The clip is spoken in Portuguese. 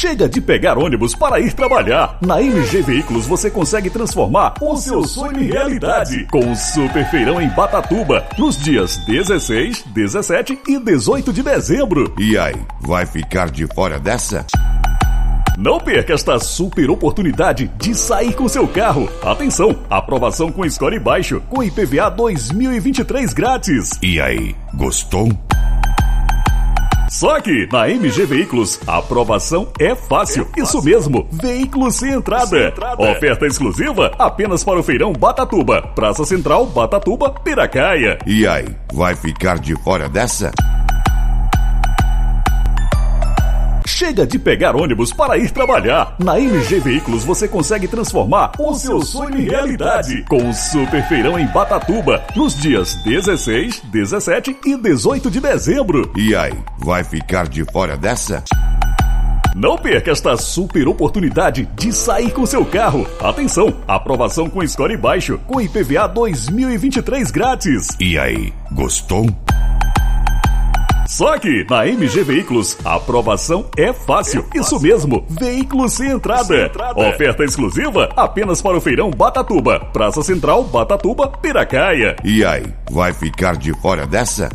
Chega de pegar ônibus para ir trabalhar. Na MG Veículos você consegue transformar o seu sonho em realidade. Com o Super Feirão em Batatuba, nos dias 16, 17 e 18 de dezembro. E aí, vai ficar de fora dessa? Não perca esta super oportunidade de sair com seu carro. Atenção, aprovação com score baixo, com IPVA 2023 grátis. E aí, gostou? Só que na MG Veículos, a aprovação é fácil. É fácil. Isso mesmo, veículos sem entrada. sem entrada. Oferta exclusiva apenas para o Feirão Batatuba, Praça Central, Batatuba, Piracaia. E aí, vai ficar de fora dessa? Chega de pegar ônibus para ir trabalhar. Na MG Veículos você consegue transformar o seu sonho em realidade. Com o Super Feirão em Batatuba, nos dias 16, 17 e 18 de dezembro. E aí, vai ficar de fora dessa? Não perca esta super oportunidade de sair com seu carro. Atenção, aprovação com score baixo, com IPVA 2023 grátis. E aí, gostou? Só que na MG Veículos, a aprovação é fácil. É Isso mesmo, veículos sem entrada. sem entrada. Oferta exclusiva apenas para o Feirão Batatuba, Praça Central, Batatuba, Piracaia. E aí, vai ficar de fora dessa?